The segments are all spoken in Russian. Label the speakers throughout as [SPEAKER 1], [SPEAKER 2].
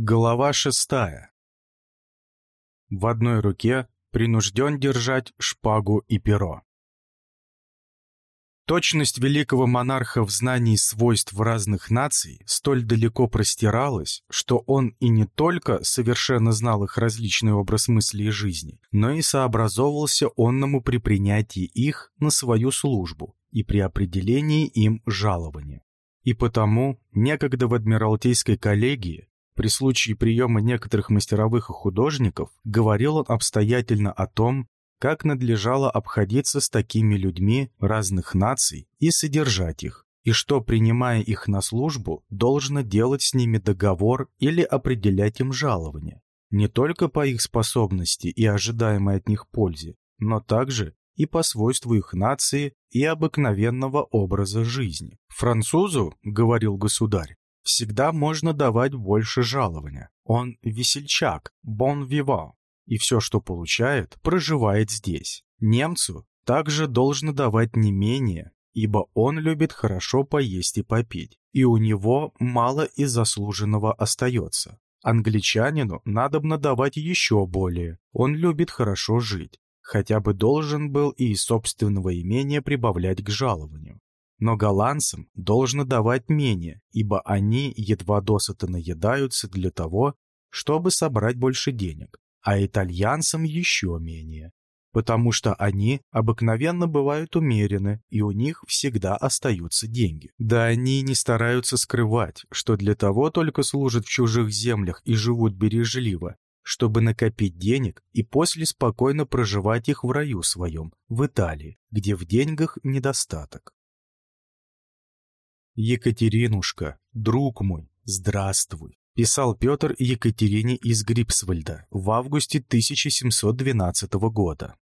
[SPEAKER 1] Глава шестая. В одной руке принужден держать шпагу и перо. Точность великого монарха в знании свойств разных наций столь далеко простиралась, что он и не только совершенно знал их различный образ мысли и жизни, но и сообразовывался онному при принятии их на свою службу и при определении им жалования. И потому некогда в Адмиралтейской коллегии при случае приема некоторых мастеровых и художников говорил он обстоятельно о том, как надлежало обходиться с такими людьми разных наций и содержать их, и что, принимая их на службу, должно делать с ними договор или определять им жалование, не только по их способности и ожидаемой от них пользе, но также и по свойству их нации и обыкновенного образа жизни. «Французу, — говорил государь, всегда можно давать больше жалования. Он весельчак, бон вива, и все, что получает, проживает здесь. Немцу также должно давать не менее, ибо он любит хорошо поесть и попить, и у него мало из заслуженного остается. Англичанину надобно давать еще более, он любит хорошо жить, хотя бы должен был и из собственного имения прибавлять к жалованию. Но голландцам должно давать менее, ибо они едва досыта наедаются для того, чтобы собрать больше денег, а итальянцам еще менее, потому что они обыкновенно бывают умерены, и у них всегда остаются деньги. Да они не стараются скрывать, что для того только служат в чужих землях и живут бережливо, чтобы накопить денег и после спокойно проживать их в раю своем, в Италии, где в деньгах недостаток. «Екатеринушка, друг мой, здравствуй», писал Петр Екатерине из Грипсвальда в августе 1712 года.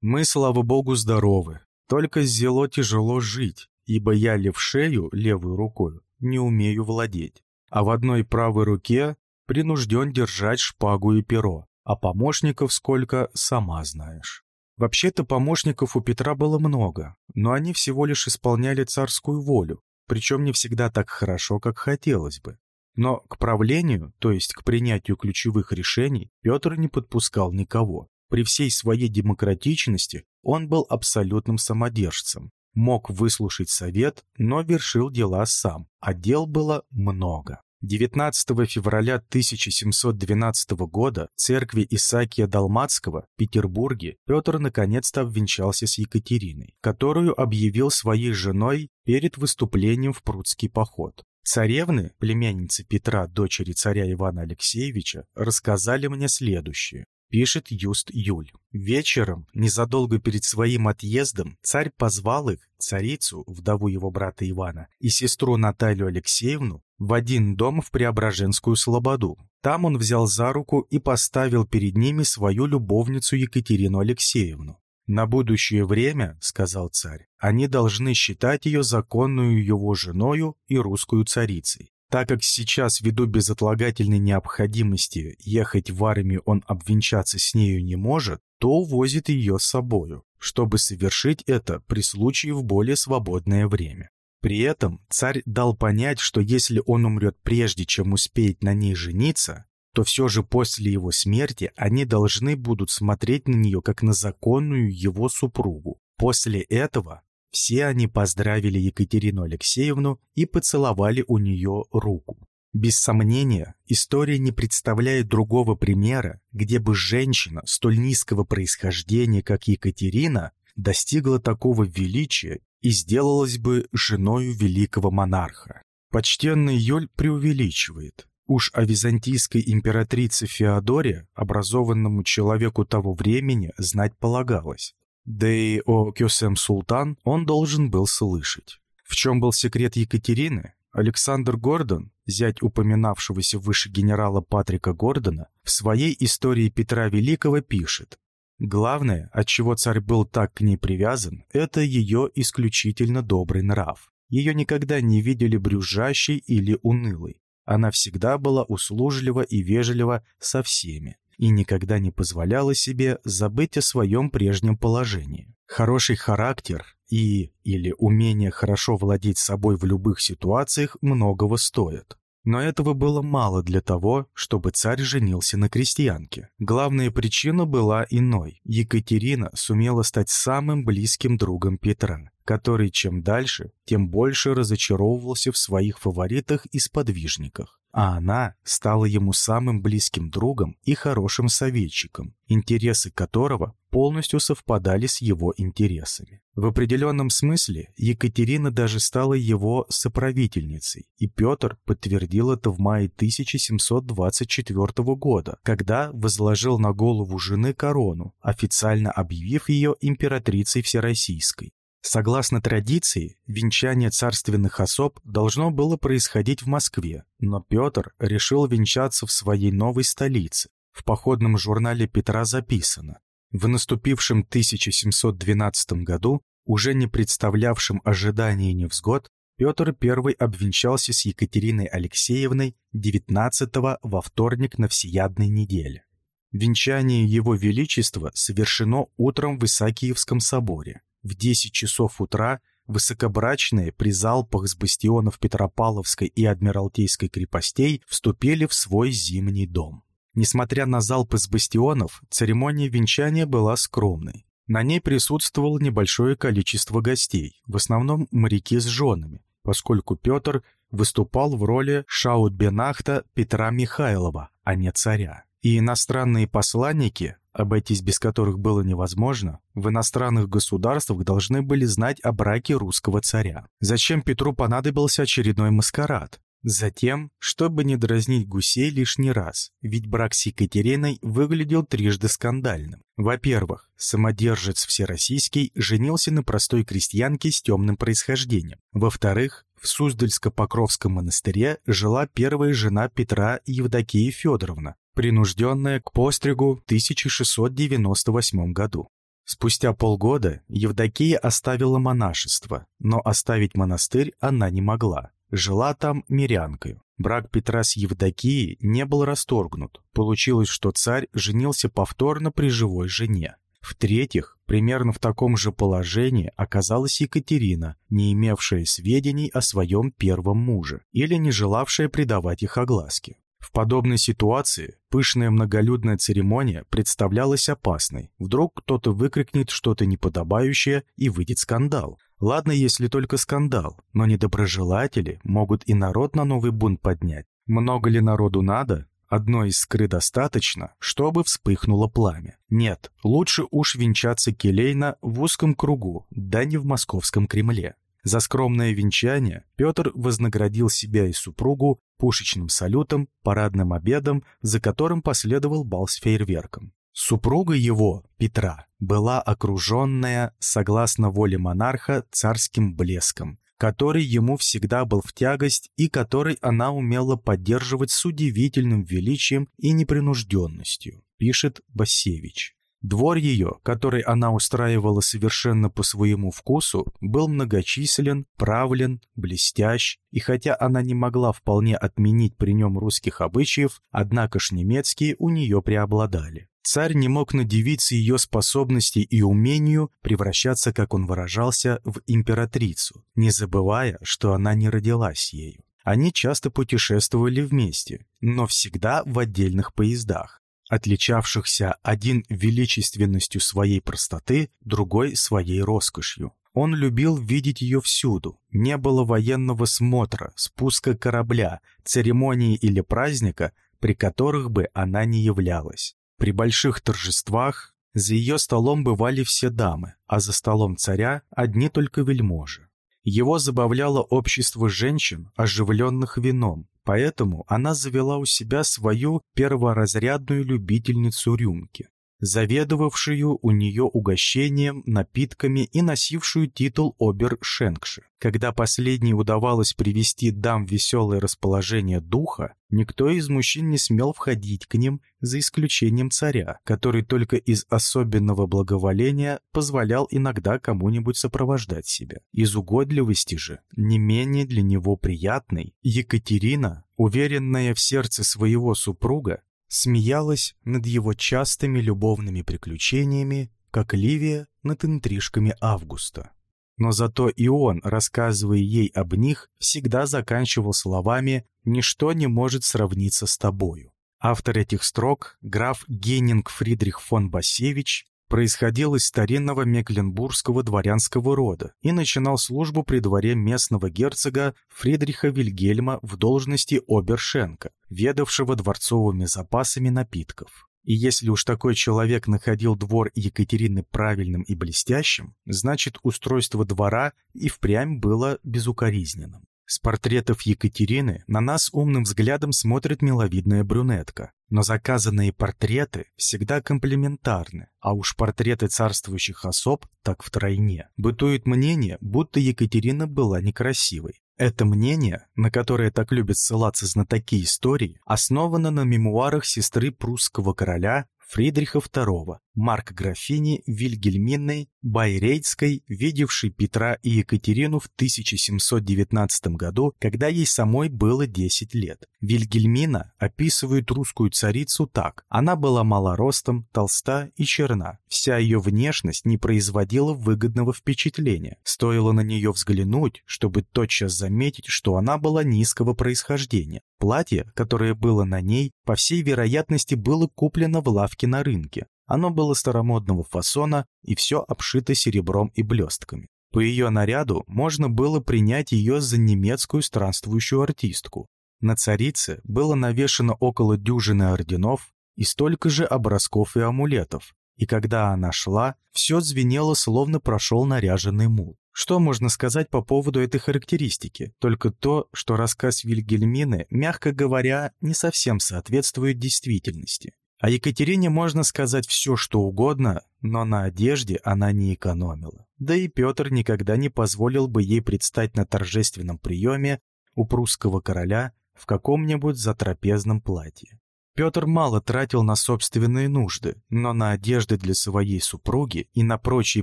[SPEAKER 1] «Мы, слава богу, здоровы, только зело тяжело жить, ибо я левшею, левой рукой, не умею владеть, а в одной правой руке принужден держать шпагу и перо, а помощников сколько, сама знаешь». Вообще-то помощников у Петра было много, но они всего лишь исполняли царскую волю, причем не всегда так хорошо, как хотелось бы. Но к правлению, то есть к принятию ключевых решений, Петр не подпускал никого. При всей своей демократичности он был абсолютным самодержцем. Мог выслушать совет, но вершил дела сам, а дел было много. 19 февраля 1712 года в церкви Исаакия Далматского в Петербурге Петр наконец-то обвенчался с Екатериной, которую объявил своей женой перед выступлением в Прудский поход. Царевны, племянницы Петра, дочери царя Ивана Алексеевича, рассказали мне следующее пишет Юст Юль. Вечером, незадолго перед своим отъездом, царь позвал их, царицу, вдову его брата Ивана, и сестру Наталью Алексеевну, в один дом в Преображенскую Слободу. Там он взял за руку и поставил перед ними свою любовницу Екатерину Алексеевну. «На будущее время, — сказал царь, — они должны считать ее законную его женою и русскую царицей. Так как сейчас, ввиду безотлагательной необходимости ехать в армию он обвенчаться с нею не может, то увозит ее с собою, чтобы совершить это при случае в более свободное время. При этом царь дал понять, что если он умрет прежде, чем успеет на ней жениться, то все же после его смерти они должны будут смотреть на нее как на законную его супругу. После этого все они поздравили Екатерину Алексеевну и поцеловали у нее руку. Без сомнения, история не представляет другого примера, где бы женщина столь низкого происхождения, как Екатерина, достигла такого величия и сделалась бы женою великого монарха. Почтенный Йоль преувеличивает. Уж о византийской императрице Феодоре, образованному человеку того времени, знать полагалось. Да и о Кёсем Султан он должен был слышать. В чем был секрет Екатерины? Александр Гордон, зять упоминавшегося выше генерала Патрика Гордона, в своей истории Петра Великого пишет Главное, от чего царь был так к ней привязан, это ее исключительно добрый нрав. Ее никогда не видели брюзжащей или унылой. Она всегда была услужлива и вежлива со всеми и никогда не позволяла себе забыть о своем прежнем положении. Хороший характер и или умение хорошо владеть собой в любых ситуациях многого стоят. Но этого было мало для того, чтобы царь женился на крестьянке. Главная причина была иной. Екатерина сумела стать самым близким другом Петра, который чем дальше, тем больше разочаровывался в своих фаворитах и сподвижниках а она стала ему самым близким другом и хорошим советчиком, интересы которого полностью совпадали с его интересами. В определенном смысле Екатерина даже стала его соправительницей, и Петр подтвердил это в мае 1724 года, когда возложил на голову жены корону, официально объявив ее императрицей Всероссийской. Согласно традиции, венчание царственных особ должно было происходить в Москве, но Петр решил венчаться в своей новой столице. В походном журнале Петра записано «В наступившем 1712 году, уже не представлявшим ожиданий невзгод, Петр I обвенчался с Екатериной Алексеевной 19 во вторник на всеядной неделе. Венчание Его Величества совершено утром в Исаакиевском соборе. В 10 часов утра высокобрачные при залпах с бастионов Петропавловской и Адмиралтейской крепостей вступили в свой зимний дом. Несмотря на залпы с бастионов, церемония венчания была скромной. На ней присутствовало небольшое количество гостей, в основном моряки с женами, поскольку Петр выступал в роли шаутбенахта Петра Михайлова, а не царя. И иностранные посланники, обойтись без которых было невозможно, в иностранных государствах должны были знать о браке русского царя. Зачем Петру понадобился очередной маскарад? Затем, чтобы не дразнить гусей лишний раз, ведь брак с Екатериной выглядел трижды скандальным. Во-первых, самодержец всероссийский женился на простой крестьянке с темным происхождением. Во-вторых, в Суздальско-Покровском монастыре жила первая жена Петра Евдокия Федоровна, принужденная к постригу в 1698 году. Спустя полгода Евдокия оставила монашество, но оставить монастырь она не могла. Жила там мирянкой. Брак Петра с Евдокией не был расторгнут. Получилось, что царь женился повторно при живой жене. В-третьих, примерно в таком же положении оказалась Екатерина, не имевшая сведений о своем первом муже или не желавшая придавать их огласке. В подобной ситуации пышная многолюдная церемония представлялась опасной. Вдруг кто-то выкрикнет что-то неподобающее и выйдет скандал. Ладно, если только скандал, но недоброжелатели могут и народ на новый бунт поднять. Много ли народу надо? Одной искры достаточно, чтобы вспыхнуло пламя. Нет, лучше уж венчаться келейно в узком кругу, да не в московском Кремле. За скромное венчание Петр вознаградил себя и супругу пушечным салютом, парадным обедом, за которым последовал бал с фейерверком. Супруга его, Петра, была окруженная, согласно воле монарха, царским блеском, который ему всегда был в тягость и который она умела поддерживать с удивительным величием и непринужденностью, пишет Басевич. Двор ее, который она устраивала совершенно по своему вкусу, был многочислен, правлен, блестящ, и хотя она не могла вполне отменить при нем русских обычаев, однако ж немецкие у нее преобладали. Царь не мог надевиться ее способности и умению превращаться, как он выражался, в императрицу, не забывая, что она не родилась ею. Они часто путешествовали вместе, но всегда в отдельных поездах отличавшихся один величественностью своей простоты, другой своей роскошью. Он любил видеть ее всюду. Не было военного смотра, спуска корабля, церемонии или праздника, при которых бы она не являлась. При больших торжествах за ее столом бывали все дамы, а за столом царя одни только вельможи. Его забавляло общество женщин, оживленных вином, Поэтому она завела у себя свою перворазрядную любительницу рюмки, заведовавшую у нее угощением, напитками и носившую титул обер-шенкши. Когда последней удавалось привести дам веселое расположение духа, никто из мужчин не смел входить к ним, за исключением царя, который только из особенного благоволения позволял иногда кому-нибудь сопровождать себя. Из угодливости же, не менее для него приятной, Екатерина, уверенная в сердце своего супруга, смеялась над его частыми любовными приключениями, как Ливия над интрижками Августа. но зато и он, рассказывая ей об них, всегда заканчивал словами «ничто не может сравниться с тобою». Автор этих строк, граф Геннинг Фридрих фон Басевич, происходил из старинного мекленбургского дворянского рода и начинал службу при дворе местного герцога Фридриха Вильгельма в должности обершенка, ведавшего дворцовыми запасами напитков. И если уж такой человек находил двор Екатерины правильным и блестящим, значит устройство двора и впрямь было безукоризненным. С портретов Екатерины на нас умным взглядом смотрит миловидная брюнетка. Но заказанные портреты всегда комплементарны, а уж портреты царствующих особ так втройне. Бытует мнение, будто Екатерина была некрасивой. Это мнение, на которое так любят ссылаться знатоки истории, основано на мемуарах сестры прусского короля Фридриха II, Марк графини Вильгельмины Байрейтской, видевшей Петра и Екатерину в 1719 году, когда ей самой было 10 лет. Вильгельмина описывает русскую царицу так. Она была малоростом, толста и черна. Вся ее внешность не производила выгодного впечатления. Стоило на нее взглянуть, чтобы тотчас заметить, что она была низкого происхождения. Платье, которое было на ней, по всей вероятности, было куплено в лавке на рынке. Оно было старомодного фасона и все обшито серебром и блестками. По ее наряду можно было принять ее за немецкую странствующую артистку. На царице было навешано около дюжины орденов и столько же образков и амулетов, и когда она шла, все звенело, словно прошел наряженный мул. Что можно сказать по поводу этой характеристики? Только то, что рассказ Вильгельмины, мягко говоря, не совсем соответствует действительности. О Екатерине можно сказать все, что угодно, но на одежде она не экономила. Да и Петр никогда не позволил бы ей предстать на торжественном приеме у прусского короля в каком-нибудь затрапезном платье. Петр мало тратил на собственные нужды, но на одежды для своей супруги и на прочие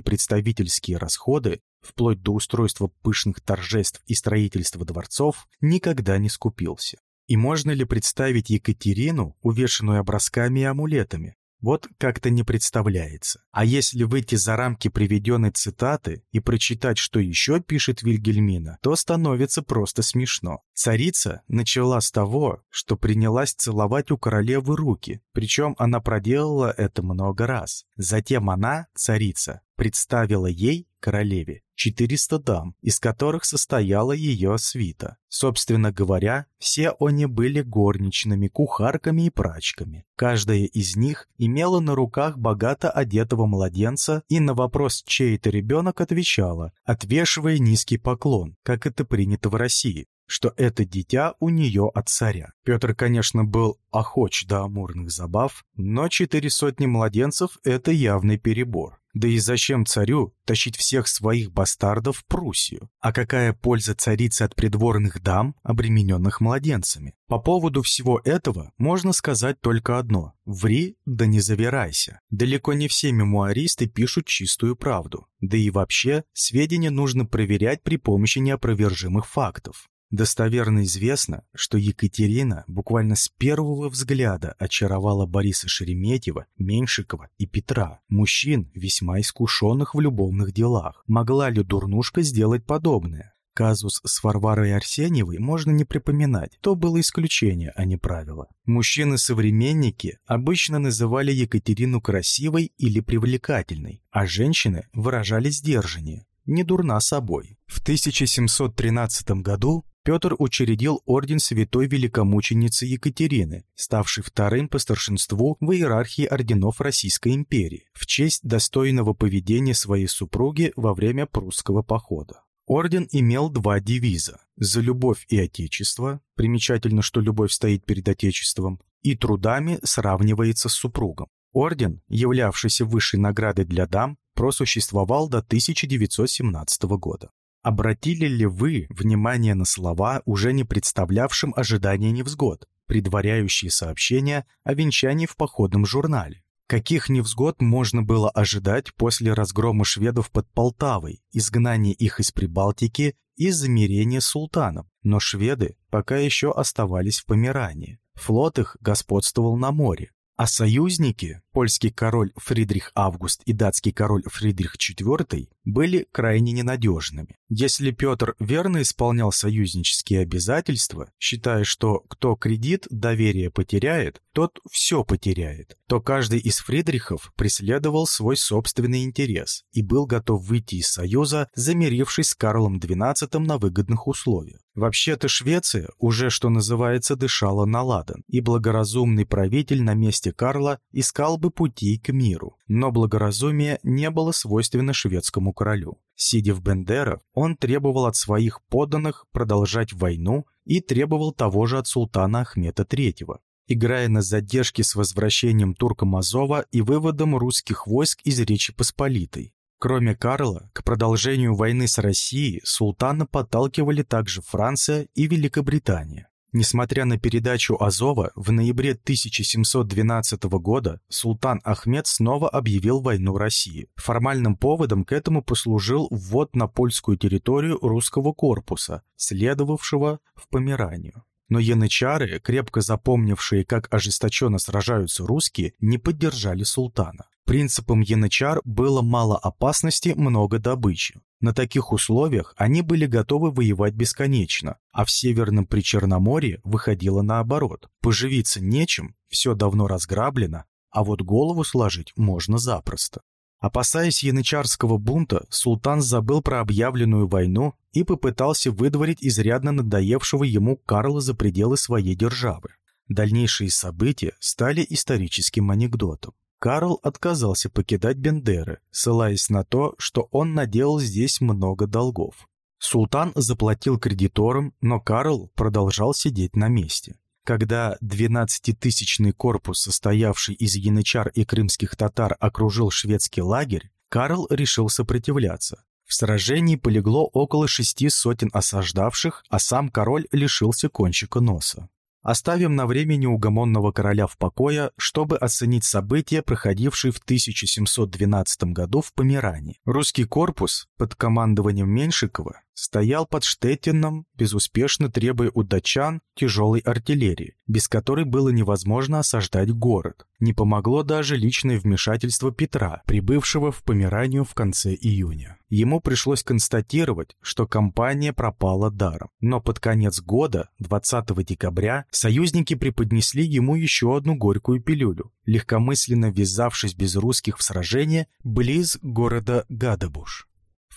[SPEAKER 1] представительские расходы вплоть до устройства пышных торжеств и строительства дворцов, никогда не скупился. И можно ли представить Екатерину, увешанную образками и амулетами? Вот как-то не представляется. А если выйти за рамки приведенной цитаты и прочитать, что еще пишет Вильгельмина, то становится просто смешно. Царица начала с того, что принялась целовать у королевы руки, причем она проделала это много раз. Затем она, царица, представила ей, королеве, 400 дам, из которых состояла ее свита. Собственно говоря, все они были горничными, кухарками и прачками. Каждая из них имела на руках богато одетого младенца и на вопрос, чей это ребенок, отвечала, отвешивая низкий поклон, как это принято в России, что это дитя у нее от царя. Петр, конечно, был охоч до амурных забав, но четыре сотни младенцев – это явный перебор. Да и зачем царю тащить всех своих бастардов в Пруссию? А какая польза царицы от придворных дам, обремененных младенцами? По поводу всего этого можно сказать только одно – ври, да не завирайся. Далеко не все мемуаристы пишут чистую правду. Да и вообще, сведения нужно проверять при помощи неопровержимых фактов. Достоверно известно, что Екатерина буквально с первого взгляда очаровала Бориса Шереметьева, Меньшикова и Петра, мужчин, весьма искушенных в любовных делах. Могла ли дурнушка сделать подобное? Казус с Варварой Арсеньевой можно не припоминать, то было исключение, а не правило. Мужчины-современники обычно называли Екатерину красивой или привлекательной, а женщины выражали сдержаннее, не дурна собой. В 1713 году Петр учредил орден святой великомученицы Екатерины, ставший вторым по старшинству в иерархии орденов Российской империи, в честь достойного поведения своей супруги во время прусского похода. Орден имел два девиза – «За любовь и Отечество», примечательно, что любовь стоит перед Отечеством, и трудами сравнивается с супругом. Орден, являвшийся высшей наградой для дам, просуществовал до 1917 года. Обратили ли вы внимание на слова, уже не представлявшим ожидания невзгод, предваряющие сообщения о венчании в походном журнале? Каких невзгод можно было ожидать после разгрома шведов под Полтавой, изгнания их из Прибалтики и замирения с султаном? Но шведы пока еще оставались в Померании. Флот их господствовал на море, А союзники, польский король Фридрих Август и датский король Фридрих IV, были крайне ненадежными. Если Петр верно исполнял союзнические обязательства, считая, что кто кредит доверие потеряет, тот все потеряет, то каждый из Фридрихов преследовал свой собственный интерес и был готов выйти из Союза, замирившись с Карлом XII на выгодных условиях. Вообще-то Швеция уже, что называется, дышала на ладан, и благоразумный правитель на месте Карла искал бы пути к миру. Но благоразумие не было свойственно шведскому королю. Сидя в Бендерах, он требовал от своих подданных продолжать войну и требовал того же от султана Ахмета III играя на задержке с возвращением турка Азова и выводом русских войск из Речи Посполитой. Кроме Карла, к продолжению войны с Россией султана подталкивали также Франция и Великобритания. Несмотря на передачу Азова, в ноябре 1712 года султан Ахмед снова объявил войну России. Формальным поводом к этому послужил ввод на польскую территорию русского корпуса, следовавшего в Померанию. Но янычары, крепко запомнившие, как ожесточенно сражаются русские, не поддержали султана. Принципом янычар было мало опасности, много добычи. На таких условиях они были готовы воевать бесконечно, а в Северном Причерноморье выходило наоборот. Поживиться нечем, все давно разграблено, а вот голову сложить можно запросто. Опасаясь янычарского бунта, султан забыл про объявленную войну и попытался выдворить изрядно надоевшего ему Карла за пределы своей державы. Дальнейшие события стали историческим анекдотом. Карл отказался покидать Бендеры, ссылаясь на то, что он наделал здесь много долгов. Султан заплатил кредиторам, но Карл продолжал сидеть на месте. Когда 12-тысячный корпус, состоявший из янычар и крымских татар, окружил шведский лагерь, Карл решил сопротивляться. В сражении полегло около шести сотен осаждавших, а сам король лишился кончика носа. Оставим на время неугомонного короля в покое, чтобы оценить события, проходившие в 1712 году в Померане. Русский корпус под командованием Меньшикова стоял под Штеттином, безуспешно требуя у датчан тяжелой артиллерии, без которой было невозможно осаждать город. Не помогло даже личное вмешательство Петра, прибывшего в Померанию в конце июня. Ему пришлось констатировать, что кампания пропала даром. Но под конец года, 20 декабря, союзники преподнесли ему еще одну горькую пилюлю, легкомысленно ввязавшись без русских в сражение близ города Гадабуш.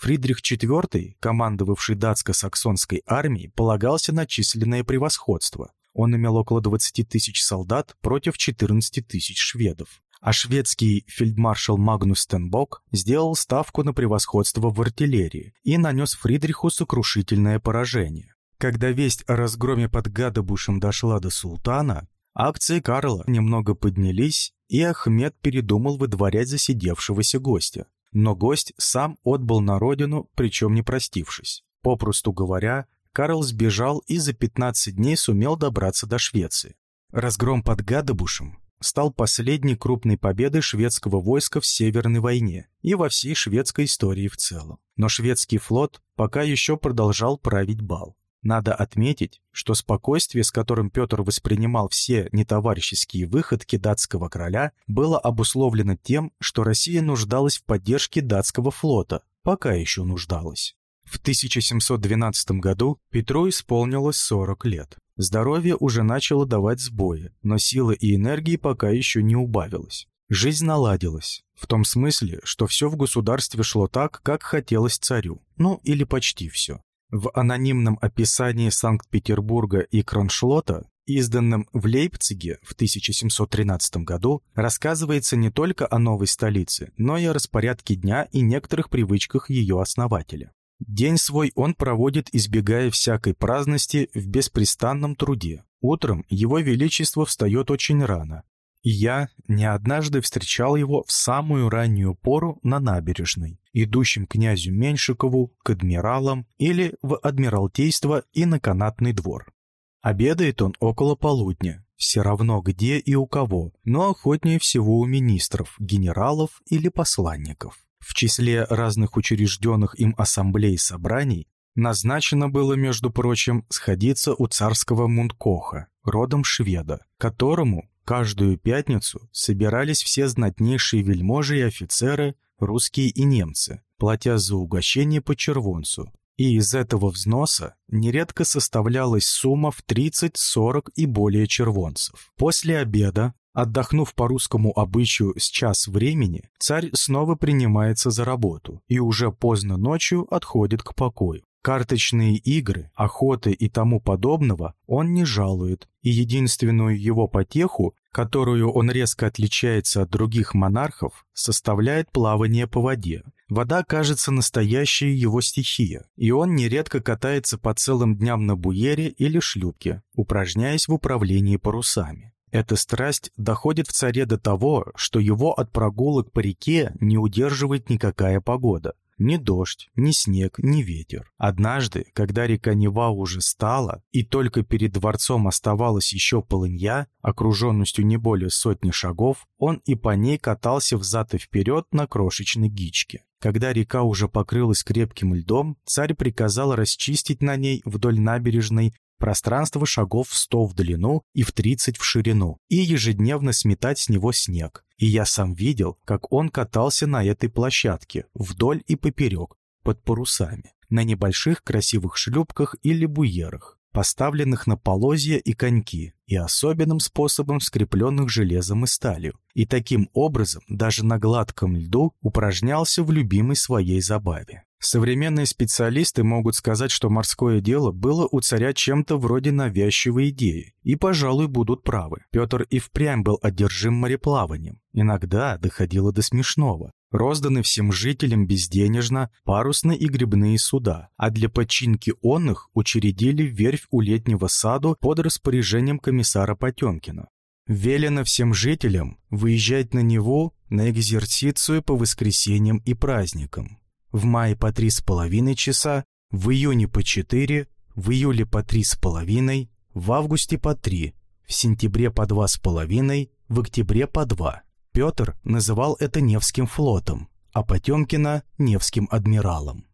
[SPEAKER 1] Фридрих IV, командовавший датско-саксонской армией, полагался на численное превосходство. Он имел около 20 тысяч солдат против 14 тысяч шведов. А шведский фельдмаршал Магнус Стенбок сделал ставку на превосходство в артиллерии и нанес Фридриху сокрушительное поражение. Когда весть о разгроме под Гадабушем дошла до султана, акции Карла немного поднялись, и Ахмед передумал выдворять засидевшегося гостя. Но гость сам отбыл на родину, причем не простившись. Попросту говоря, Карл сбежал и за 15 дней сумел добраться до Швеции. Разгром под Гадебушем стал последней крупной победой шведского войска в Северной войне и во всей шведской истории в целом. Но шведский флот пока еще продолжал править бал. Надо отметить, что спокойствие, с которым Петр воспринимал все нетоварищеские выходки датского короля, было обусловлено тем, что Россия нуждалась в поддержке датского флота, пока еще нуждалась. В 1712 году Петру исполнилось 40 лет. Здоровье уже начало давать сбои, но силы и энергии пока еще не убавилось. Жизнь наладилась, в том смысле, что все в государстве шло так, как хотелось царю, ну или почти все. В анонимном описании Санкт-Петербурга и Кроншлота, изданном в Лейпциге в 1713 году, рассказывается не только о новой столице, но и о распорядке дня и некоторых привычках ее основателя. День свой он проводит, избегая всякой праздности в беспрестанном труде. Утром его величество встает очень рано, я не однажды встречал его в самую раннюю пору на набережной, идущим князю Меньшикову к адмиралам или в адмиралтейство и на канатный двор. Обедает он около полудня, все равно где и у кого, но охотнее всего у министров, генералов или посланников. В числе разных учрежденных им ассамблей собраний назначено было, между прочим, сходиться у царского Мунткоха, родом шведа, которому Каждую пятницу собирались все знатнейшие вельможи и офицеры, русские и немцы, платя за угощение по червонцу. И из этого взноса нередко составлялась сумма в 30, 40 и более червонцев. После обеда, отдохнув по русскому обычаю с час времени, царь снова принимается за работу и уже поздно ночью отходит к покою. Карточные игры, охоты и тому подобного он не жалует, и единственную его потеху, которую он резко отличается от других монархов, составляет плавание по воде. Вода кажется настоящей его стихия, и он нередко катается по целым дням на буере или шлюпке, упражняясь в управлении парусами. Эта страсть доходит в царе до того, что его от прогулок по реке не удерживает никакая погода. Ни дождь, ни снег, ни ветер. Однажды, когда река Нева уже стала, и только перед дворцом оставалась еще полынья, окруженностью не более сотни шагов, он и по ней катался взад и вперед на крошечной гичке. Когда река уже покрылась крепким льдом, царь приказал расчистить на ней вдоль набережной пространство шагов в 100 в длину и в 30 в ширину, и ежедневно сметать с него снег. И я сам видел, как он катался на этой площадке, вдоль и поперек, под парусами, на небольших красивых шлюпках или буерах, поставленных на полозья и коньки, и особенным способом скрепленных железом и сталью. И таким образом даже на гладком льду упражнялся в любимой своей забаве. Современные специалисты могут сказать, что морское дело было у царя чем-то вроде навязчивой идеи, и, пожалуй, будут правы. Петр и впрямь был одержим мореплаванием. Иногда доходило до смешного. Розданы всем жителям безденежно парусные и грибные суда, а для починки онных учредили верфь у летнего саду под распоряжением комиссара Потемкина. Велено всем жителям выезжать на него на экзерцицию по воскресеньям и праздникам в мае по три с половиной часа, в июне по четыре, в июле по три с половиной, в августе по три, в сентябре по два с половиной, в октябре по два. Петр называл это Невским флотом, а Потемкина – Невским адмиралом.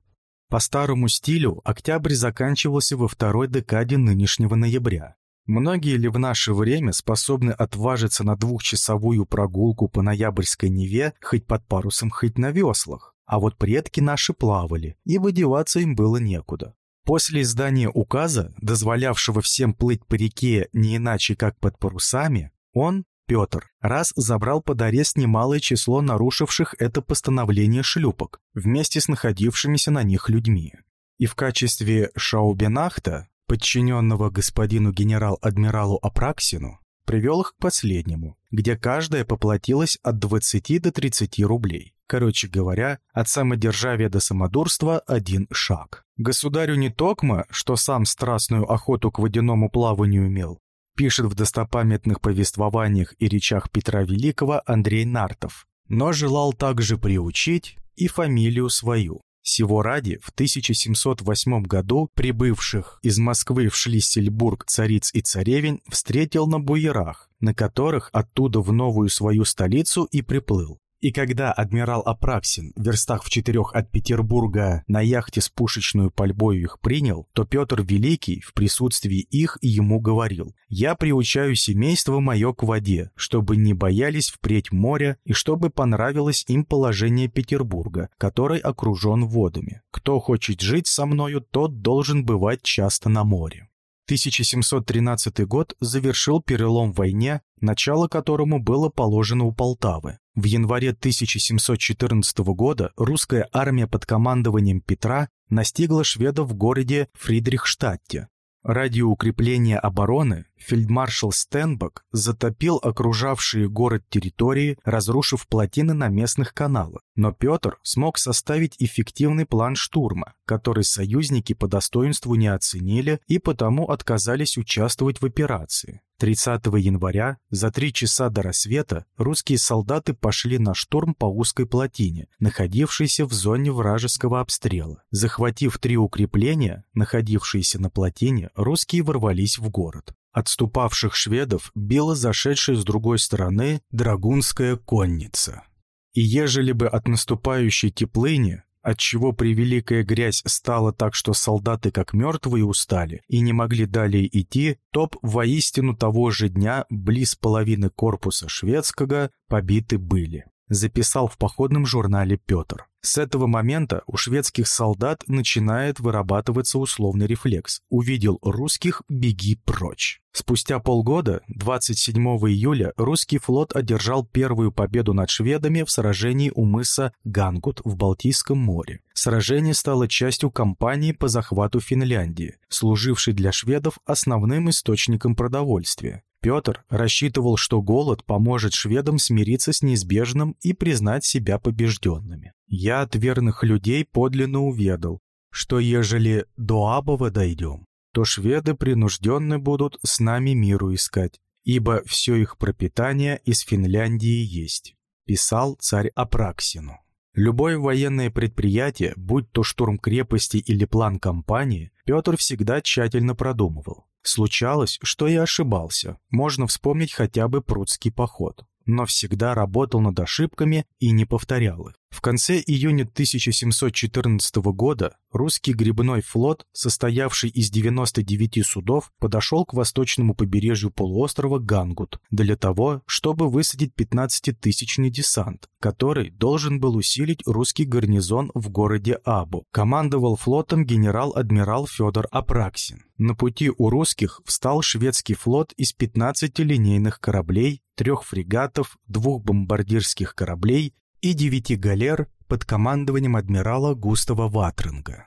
[SPEAKER 1] По старому стилю октябрь заканчивался во второй декаде нынешнего ноября. Многие ли в наше время способны отважиться на двухчасовую прогулку по ноябрьской Неве хоть под парусом, хоть на веслах? А вот предки наши плавали, и выдеваться им было некуда. После издания указа, дозволявшего всем плыть по реке не иначе, как под парусами, он, Петр, раз забрал под арест немалое число нарушивших это постановление шлюпок, вместе с находившимися на них людьми. И в качестве шаубенахта, подчиненного господину генерал-адмиралу Апраксину, привел их к последнему, где каждая поплатилась от 20 до 30 рублей. Короче говоря, от самодержавия до самодурства один шаг. Государю не токмо, что сам страстную охоту к водяному плаванию имел, пишет в достопамятных повествованиях и речах Петра Великого Андрей Нартов, но желал также приучить и фамилию свою. Сего ради в 1708 году прибывших из Москвы в Шлиссельбург цариц и царевень встретил на буерах, на которых оттуда в новую свою столицу и приплыл. И когда адмирал Апраксин в верстах в четырех от Петербурга на яхте с пушечную пальбою их принял, то Петр Великий в присутствии их ему говорил «Я приучаю семейство мое к воде, чтобы не боялись впредь моря и чтобы понравилось им положение Петербурга, который окружен водами. Кто хочет жить со мною, тот должен бывать часто на море». 1713 год завершил перелом в войне, начало которому было положено у Полтавы. В январе 1714 года русская армия под командованием Петра настигла шведов в городе Фридрихштадте. Ради укрепления обороны фельдмаршал Стенбок затопил окружавшие город территории, разрушив плотины на местных каналах. Но Петр смог составить эффективный план штурма, который союзники по достоинству не оценили и потому отказались участвовать в операции. 30 января, за три часа до рассвета, русские солдаты пошли на штурм по узкой плотине, находившейся в зоне вражеского обстрела. Захватив три укрепления, находившиеся на плотине, русские ворвались в город. Отступавших шведов била зашедшая с другой стороны драгунская конница. И ежели бы от наступающей теплыни отчего превеликая грязь стала так, что солдаты как мертвые устали и не могли далее идти, топ воистину того же дня близ половины корпуса шведского побиты были записал в походном журнале Петр. С этого момента у шведских солдат начинает вырабатываться условный рефлекс. Увидел русских – беги прочь. Спустя полгода, 27 июля, русский флот одержал первую победу над шведами в сражении у мыса Гангут в Балтийском море. Сражение стало частью кампании по захвату Финляндии, служившей для шведов основным источником продовольствия. Петр рассчитывал, что голод поможет шведам смириться с неизбежным и признать себя побежденными. Я от верных людей подлинно уведал, что ежели до Абова дойдем, то шведы принужденны будут с нами миру искать, ибо все их пропитание из Финляндии есть», – писал царь Апраксину. Любое военное предприятие, будь то штурм крепости или план кампании, Петр всегда тщательно продумывал. Случалось, что и ошибался. Можно вспомнить хотя бы прудский поход но всегда работал над ошибками и не повторял их. В конце июня 1714 года русский грибной флот, состоявший из 99 судов, подошел к восточному побережью полуострова Гангут для того, чтобы высадить 15-тысячный десант, который должен был усилить русский гарнизон в городе Абу. Командовал флотом генерал-адмирал Федор Апраксин. На пути у русских встал шведский флот из 15 линейных кораблей трех фрегатов, двух бомбардирских кораблей и девяти галер под командованием адмирала Густава Ватринга.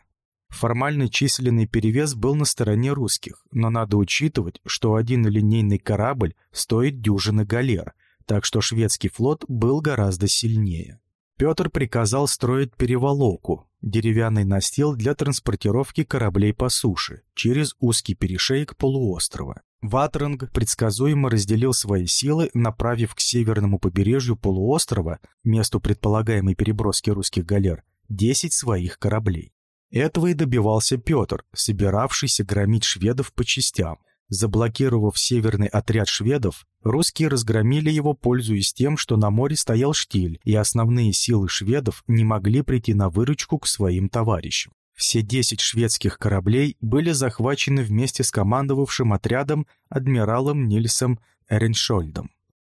[SPEAKER 1] Формальный численный перевес был на стороне русских, но надо учитывать, что один линейный корабль стоит дюжины галер, так что шведский флот был гораздо сильнее. Петр приказал строить переволоку, деревянный настил для транспортировки кораблей по суше через узкий перешеек полуострова. Ватранг предсказуемо разделил свои силы, направив к северному побережью полуострова, месту предполагаемой переброски русских галер, 10 своих кораблей. Этого и добивался Петр, собиравшийся громить шведов по частям. Заблокировав северный отряд шведов, русские разгромили его, пользуясь тем, что на море стоял штиль, и основные силы шведов не могли прийти на выручку к своим товарищам. Все 10 шведских кораблей были захвачены вместе с командовавшим отрядом адмиралом Нильсом Эреншольдом.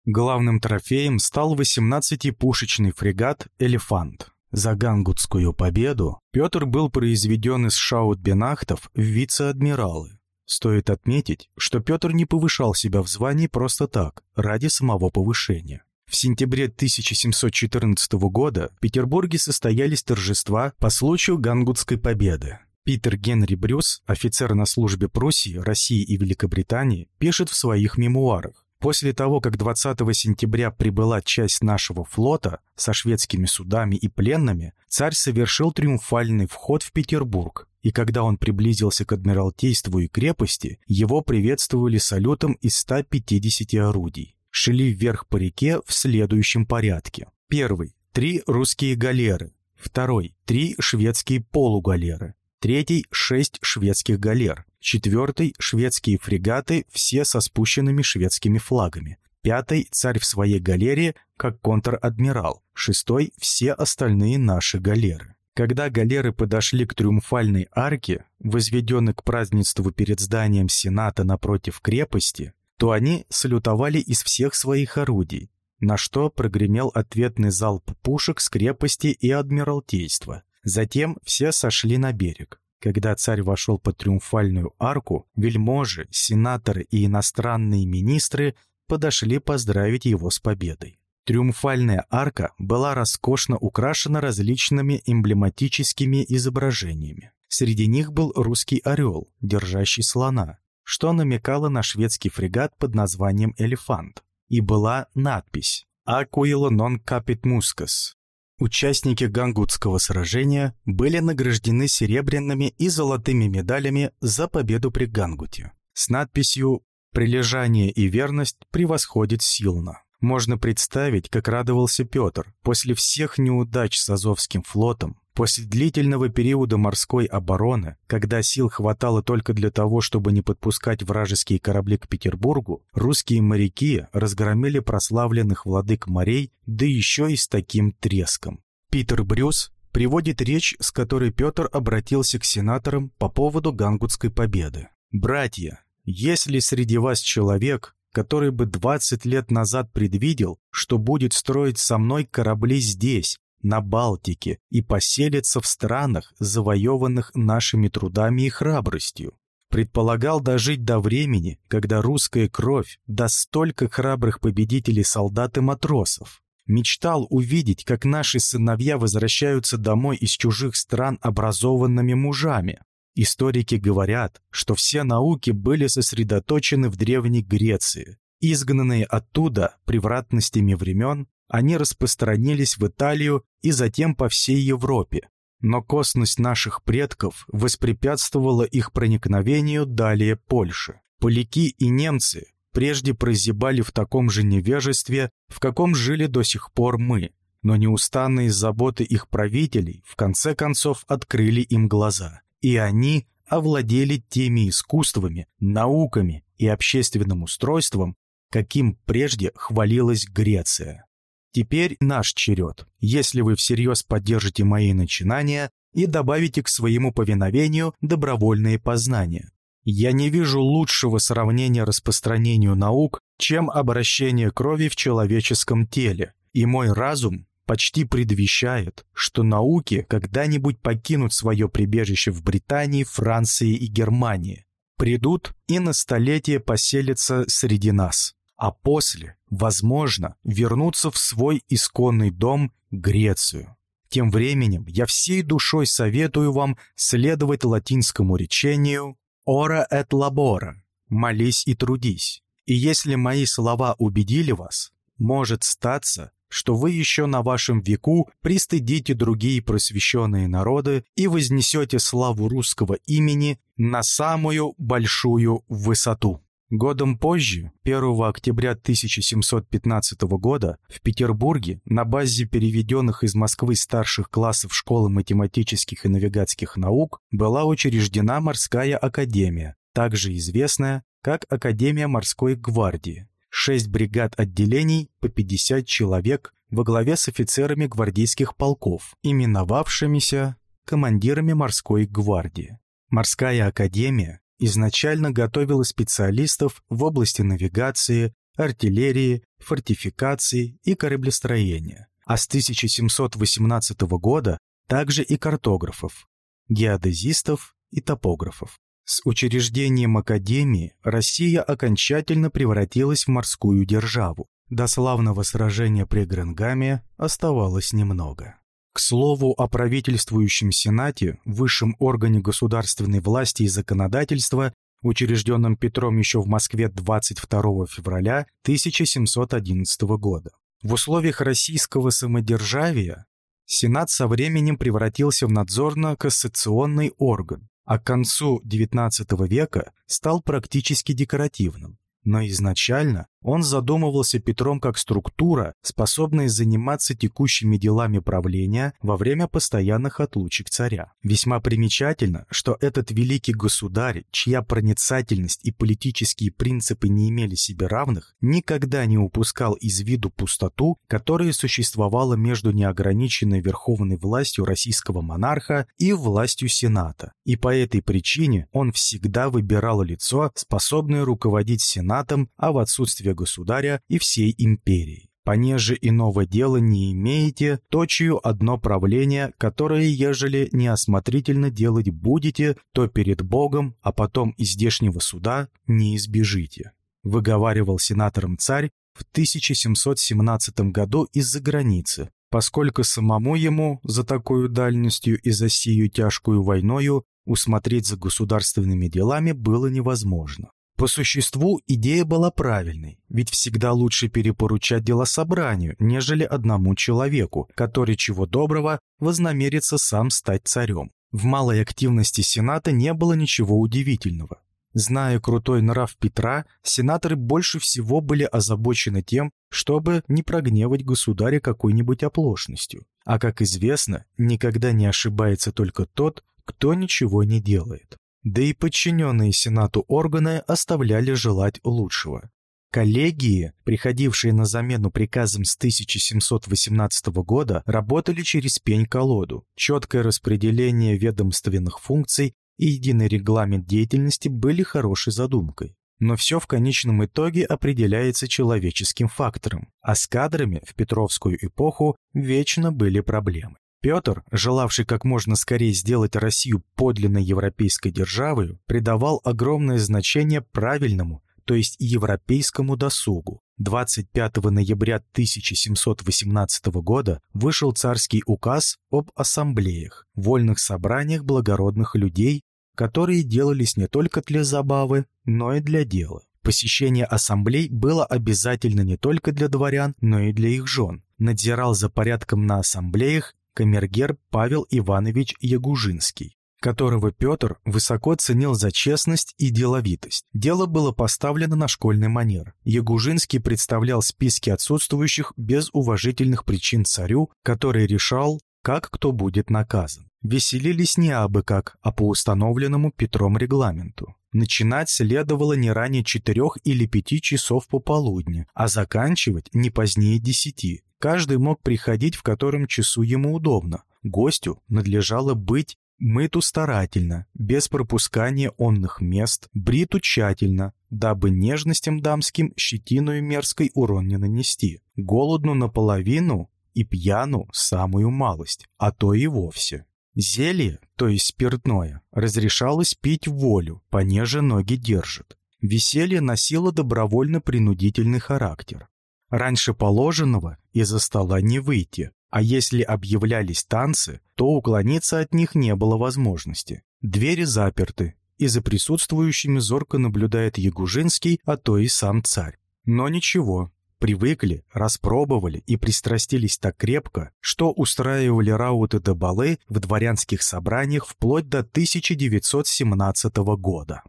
[SPEAKER 1] Главным трофеем стал 18-пушечный фрегат «Элефант». За гангутскую победу Петр был произведен из шаутбенахтов в вице-адмиралы. Стоит отметить, что Петр не повышал себя в звании просто так, ради самого повышения. В сентябре 1714 года в Петербурге состоялись торжества по случаю Гангутской победы. Питер Генри Брюс, офицер на службе Пруссии, России и Великобритании, пишет в своих мемуарах. После того, как 20 сентября прибыла часть нашего флота со шведскими судами и пленными, царь совершил триумфальный вход в Петербург, и когда он приблизился к Адмиралтейству и крепости, его приветствовали салютом из 150 орудий шли вверх по реке в следующем порядке. Первый – три русские галеры. Второй – три шведские полугалеры. Третий – шесть шведских галер. Четвертый – шведские фрегаты, все со спущенными шведскими флагами. Пятый – царь в своей галере, как контр-адмирал. Шестой – все остальные наши галеры. Когда галеры подошли к триумфальной арке, возведенной к празднеству перед зданием Сената напротив крепости, то они салютовали из всех своих орудий, на что прогремел ответный залп пушек с крепости и адмиралтейства. Затем все сошли на берег. Когда царь вошел под триумфальную арку, вельможи, сенаторы и иностранные министры подошли поздравить его с победой. Триумфальная арка была роскошно украшена различными эмблематическими изображениями. Среди них был русский орел, держащий слона, что намекало на шведский фрегат под названием «Элефант», и была надпись «Aquila non capit muscas». Участники Гангутского сражения были награждены серебряными и золотыми медалями за победу при Гангуте с надписью «Прилежание и верность превосходит силно». Можно представить, как радовался Петр после всех неудач с Азовским флотом, После длительного периода морской обороны, когда сил хватало только для того, чтобы не подпускать вражеские корабли к Петербургу, русские моряки разгромили прославленных владык морей, да еще и с таким треском. Питер Брюс приводит речь, с которой Петр обратился к сенаторам по поводу Гангутской победы. «Братья, если среди вас человек, который бы 20 лет назад предвидел, что будет строить со мной корабли здесь, на Балтике, и поселится в странах, завоеванных нашими трудами и храбростью, предполагал дожить до времени, когда русская кровь даст столько храбрых победителей солдат и матросов. Мечтал увидеть, как наши сыновья возвращаются домой из чужих стран образованными мужами. Историки говорят, что все науки были сосредоточены в Древней Греции. Изгнанные оттуда превратностями времен, они распространились в Италию и затем по всей Европе. Но косность наших предков воспрепятствовала их проникновению далее Польши. Поляки и немцы прежде прозябали в таком же невежестве, в каком жили до сих пор мы, но неустанные заботы их правителей в конце концов открыли им глаза, и они овладели теми искусствами, науками и общественным устройством, каким прежде хвалилась Греция. Теперь наш черед, если вы всерьез поддержите мои начинания и добавите к своему повиновению добровольные познания. Я не вижу лучшего сравнения распространению наук, чем обращение крови в человеческом теле, и мой разум почти предвещает, что науки когда-нибудь покинут свое прибежище в Британии, Франции и Германии, придут и на столетие поселятся среди нас а после, возможно, вернуться в свой исконный дом Грецию. Тем временем я всей душой советую вам следовать латинскому речению «ora et labora» – «молись и трудись». И если мои слова убедили вас, может статься, что вы еще на вашем веку пристыдите другие просвещенные народы и вознесете славу русского имени на самую большую высоту. Годом позже, 1 октября 1715 года, в Петербурге на базе переведенных из Москвы старших классов школы математических и навигатских наук была учреждена морская академия, также известная как Академия морской гвардии. Шесть бригад отделений по 50 человек во главе с офицерами гвардейских полков, именовавшимися командирами морской гвардии. Морская академия изначально готовила специалистов в области навигации, артиллерии, фортификации и кораблестроения, а с 1718 года также и картографов, геодезистов и топографов. С учреждением Академии Россия окончательно превратилась в морскую державу. До славного сражения при Гренгаме оставалось немного. К слову о правительствующем Сенате, высшем органе государственной власти и законодательства, учрежденном Петром еще в Москве 22 февраля 1711 года. В условиях российского самодержавия Сенат со временем превратился в надзорно-кассационный орган, а к концу XIX века стал практически декоративным. Но изначально он задумывался Петром как структура, способная заниматься текущими делами правления во время постоянных отлучек царя. Весьма примечательно, что этот великий государь, чья проницательность и политические принципы не имели себе равных, никогда не упускал из виду пустоту, которая существовала между неограниченной верховной властью российского монарха и властью Сената. И по этой причине он всегда выбирал лицо, способное руководить Сенатом, а в отсутствие воля государя и всей империи. Понеже иного дела не имеете, точию одно правление, которое, ежели неосмотрительно делать будете, то перед Богом, а потом из здешнего суда не избежите», выговаривал сенатором царь в 1717 году из-за границы, поскольку самому ему за такую дальностью и за сию тяжкую войною усмотреть за государственными делами было невозможно. По существу идея была правильной, ведь всегда лучше перепоручать дело собранию, нежели одному человеку, который чего доброго вознамерится сам стать царем. В малой активности Сената не было ничего удивительного. Зная крутой нрав Петра, сенаторы больше всего были озабочены тем, чтобы не прогневать государя какой-нибудь оплошностью. А как известно, никогда не ошибается только тот, кто ничего не делает. Да и подчиненные Сенату органы оставляли желать лучшего. Коллегии, приходившие на замену приказам с 1718 года, работали через пень-колоду. Четкое распределение ведомственных функций и единый регламент деятельности были хорошей задумкой. Но все в конечном итоге определяется человеческим фактором, а с кадрами в Петровскую эпоху вечно были проблемы. Петр, желавший как можно скорее сделать Россию подлинной европейской державой, придавал огромное значение правильному, то есть европейскому досугу. 25 ноября 1718 года вышел царский указ об ассамблеях, вольных собраниях благородных людей, которые делались не только для забавы, но и для дела. Посещение ассамблей было обязательно не только для дворян, но и для их жен. Надзирал за порядком на ассамблеях камергер Павел Иванович Ягужинский которого Петр высоко ценил за честность и деловитость. Дело было поставлено на школьный манер. Ягужинский представлял списки отсутствующих без уважительных причин царю, который решал, как кто будет наказан. Веселились не абы как, а по установленному Петром регламенту. Начинать следовало не ранее четырех или пяти часов пополудни, а заканчивать не позднее десяти. Каждый мог приходить в котором часу ему удобно. Гостю надлежало быть мыту старательно, без пропускания онных мест, бриту тщательно, дабы нежностям дамским щетиную мерзкой урон не нанести, голодну наполовину и пьяну самую малость, а то и вовсе. Зелье, то есть спиртное, разрешалось пить волю, понеже ноги держит. Веселье носило добровольно-принудительный характер. Раньше положенного из-за стола не выйти, а если объявлялись танцы, то уклониться от них не было возможности. Двери заперты, и за присутствующими зорко наблюдает Ягужинский, а то и сам царь. Но ничего, привыкли, распробовали и пристрастились так крепко, что устраивали рауты до балы в дворянских собраниях вплоть до 1917 года.